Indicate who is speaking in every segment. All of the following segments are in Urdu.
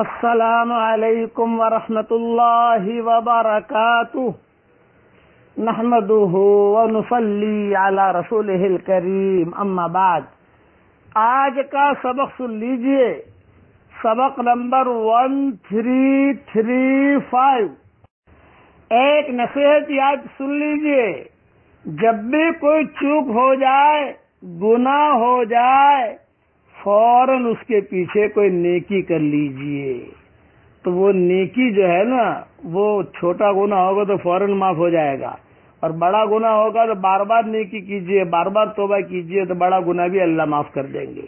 Speaker 1: السلام علیکم ورحمۃ اللہ وبرکاتہ۔ نحمده ونصلي على رسوله الكريم اما بعد۔ آج کا سبق سن لیجیے۔ سبق نمبر ون تھری تھری فائیو ایک نصیحت یاد سن لیجیے۔ جب بھی کوئی چوک ہو جائے، گناہ ہو جائے فوراً اس کے پیچھے کوئی نیکی کر لیجیے۔ تو وہ نیکی جو ہے نا، وہ چھوٹا گنا ہوگا تو فوراً معاف ہو جائے گا۔ اور بڑا گنا ہوگا تو بار بار نیکی کیجیے، بار بار توبہ کیجیے تو بڑا گنا بھی اللہ معاف کر دیں گے۔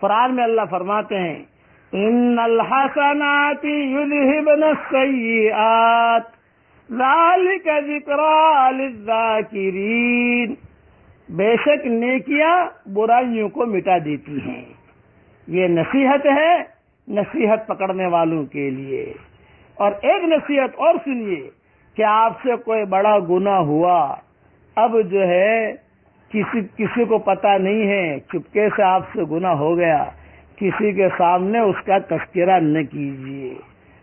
Speaker 1: قرآن میں اللہ فرماتے ہیں، ان الحسنات یذہبن السیئات، ذالک ذکرى للذاکرین۔ بے شک نیکیاں برائیوں کو مٹا دیتی ہیں۔ یہ نصیحت ہے نصیحت پکڑنے والوں کے لیے۔ اور ایک نصیحت اور سنیے کہ آپ سے کوئی بڑا گنا ہوا، اب جو ہے کسی کسی کو پتا نہیں ہے، چپکے سے آپ سے گنا ہو گیا، کسی کے سامنے اس کا تذکرہ نہ کیجیے۔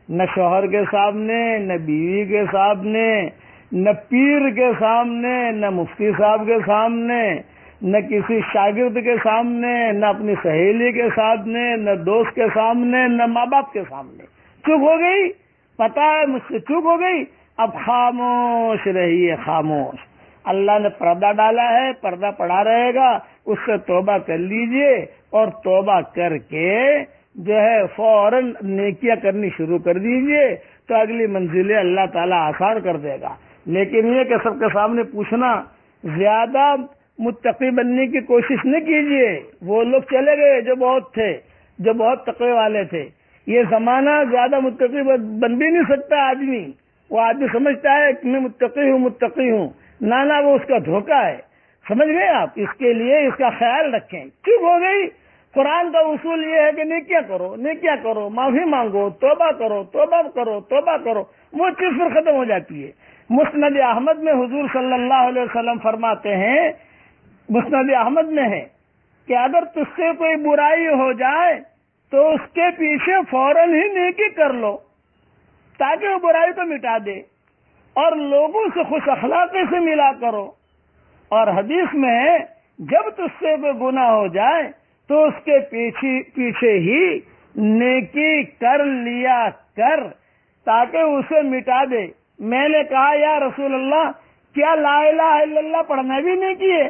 Speaker 1: نہ شوہر کے سامنے، نہ بیوی کے سامنے، نہ پیر کے سامنے، نہ مفتی صاحب کے سامنے نہ کسی شاگرد کے سامنے، نہ اپنی سہیلی کے سامنے، نہ دوست کے سامنے، نہ ماں باپ کے سامنے۔ چپ ہو گئی؟ پتا ہے مجھ سے چپ ہو گئی؟ اب خاموش رہیے، خاموش۔ اللہ نے پردہ ڈالا ہے، پردہ پڑا رہے گا۔ اس سے توبہ کر لیجیے۔ اور توبہ کر کے جو ہے فوراً نیکیاں کرنی شروع کر دیجیے، تو اگلی منزلیں اللہ تعالیٰ آسان کر دے گا۔ لیکن یہ کہ سب کے سامنے پوچھنا زیادہ متقی بننے کی کوشش نہ کیجیے وہ لوگ چلے گئے جو بہت تھے، جو بہت تقوی والے تھے۔ یہ زمانہ زیادہ متقی بن بھی نہیں سکتا آدمی۔ وہ آدمی سمجھتا ہے کہ میں متقی ہوں متقی ہوں۔ نانا وہ اس کا دھوکہ ہے۔ سمجھ گئے آپ؟ اس کے لیے اس کا خیال رکھیں۔ چپ ہو گئی۔ قرآن کا اصول یہ ہے کہ نیکیا کرو نیکیا کرو، معافی مانگو، توبہ کرو توبہ کرو توبہ کرو۔ وہ چیز پھر ختم ہو جاتی ہے۔ مسند احمد میں حضور صلی اللہ علیہ وسلم فرماتے ہیں مسند احمد میں ہے کہ اگر تج سے کوئی برائی ہو جائے تو اس کے پیچھے فوراً ہی نیکی کر لو تاکہ وہ برائی کو مٹا دے اور لوگوں سے خوش اخلاقی سے ملا کرو اور حدیث میں ہے، جب تج سے کوئی گناہ ہو جائے تو اس کے پیچھے پیچھے ہی نیکی کر لیا کر تاکہ اسے مٹا دے۔ میں نے کہا، یا رسول اللہ، کیا لا الہ الا اللہ پڑھنا بھی نہیں کیے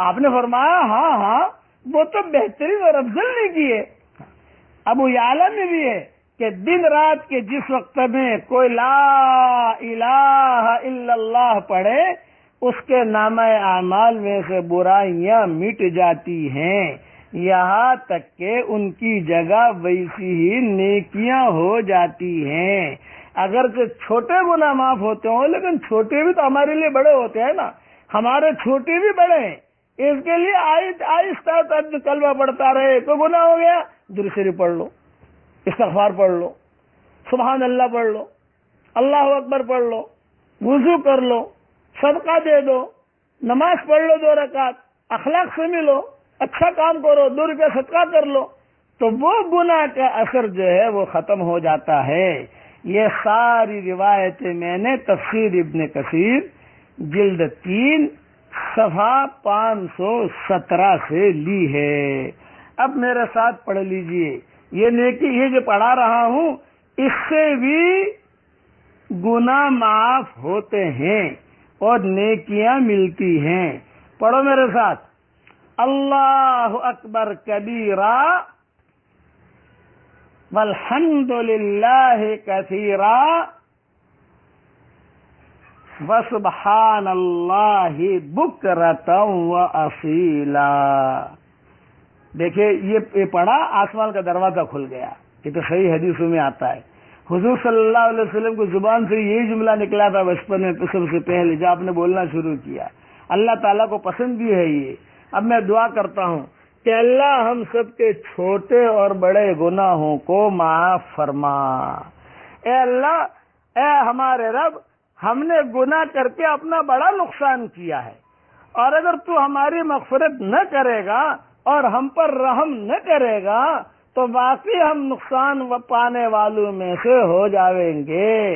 Speaker 1: آپ نے فرمایا ہاں ہاں وہ تو بہترین اور افضل نہیں کیے ابو یالا میں بھی ہے کہ دن رات کے جس وقت میں کوئی لا الہ الا اللہ پڑھے، اس کے نام اعمال میں سے برائیاں مٹ جاتی ہیں۔ یہاں تک کہ ان کی جگہ ویسی ہی نیکیاں ہو جاتی ہیں۔ اگر چھوٹے گنا معاف ہوتے ہوں، لیکن چھوٹے بھی تو ہمارے لیے بڑے ہوتے ہیں نا۔ ہمارے چھوٹے بھی بڑے ہیں۔ اس کے لیے آہستہ کلبہ پڑھتا رہے تو گنا ہو گیا درسری پڑھ لو، استغفار پڑھ لو، سبحان اللہ پڑھ لو، اللہ اکبر پڑھ لو، وضو کر لو، صدقہ دے دو، نماز پڑھ لو دو رکعت، اخلاق سے ملو اچھا کام کرو، دو روپیہ صدقہ کر لو، تو وہ گناہ کا اثر جو ہے وہ ختم ہو جاتا ہے۔ یہ ساری روایتیں میں نے تفسیر ابن کثیر جلد تین صفحہ پانچ سو سترہ سے لی ہے۔ اب میرے ساتھ پڑھ لیجیے۔ یہ نیکی یہ جو پڑھا رہا ہوں، اس سے بھی گنا معاف ہوتے ہیں اور نیکیاں ملتی ہیں۔ پڑھو میرے ساتھ۔ اللہ اکبر کبیرہ۔ والحمد للہ کثیرا وسبحان اللہ بکرتا و اصیلا دیکھیے، یہ پڑھا، آسمان کا دروازہ کھل گیا۔ یہ تو صحیح حدیثوں میں آتا ہے۔ حضور صلی اللہ علیہ وسلم کو زبان سے یہی جملہ نکلا تھا بچپن میں سب سے پہلے، جب آپ نے بولنا شروع کیا۔ اللہ تعالیٰ کو پسند بھی ہے یہ۔ اب میں دعا کرتا ہوں کہ اللہ ہم سب کے چھوٹے اور بڑے گناہوں کو معاف فرما۔ اے اللہ، اے ہمارے رب ہم نے گناہ کر کے اپنا بڑا نقصان کیا ہے۔ اور اگر تو ہماری مغفرت نہ کرے گا اور ہم پر رحم نہ کرے گا، تو باقی ہم نقصان پانے والوں میں سے ہو جاویں گے۔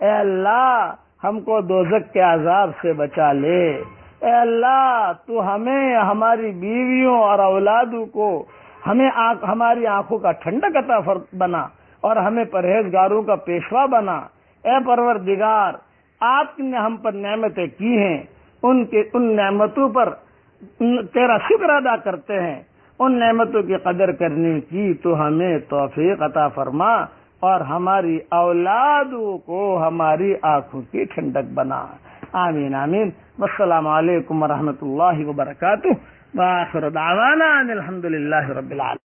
Speaker 1: اے اللہ، ہم کو دوزک کے عذاب سے بچا لے۔ اے اللہ، تو ہمیں، ہماری بیویوں اور اولادوں کو ہمیں ہماری آنکھوں کا ٹھنڈک عطا بنا اور ہمیں پرہیزگاروں کا پیشوا بنا۔ اے پروردگار آپ نے ہم پر نعمتیں کی ہیں، ان کے، ان نعمتوں پر تیرا شکر ادا کرتے ہیں۔ ان نعمتوں کی قدر کرنے کی تو ہمیں توفیق عطا فرما اور ہماری اولادوں کو ہماری آنکھوں کی ٹھنڈک بنا۔ آمین آمین۔ السلام علیکم ورحمۃ اللہ وبرکاتہ۔ دعوانا الحمد للہ رب العالمین۔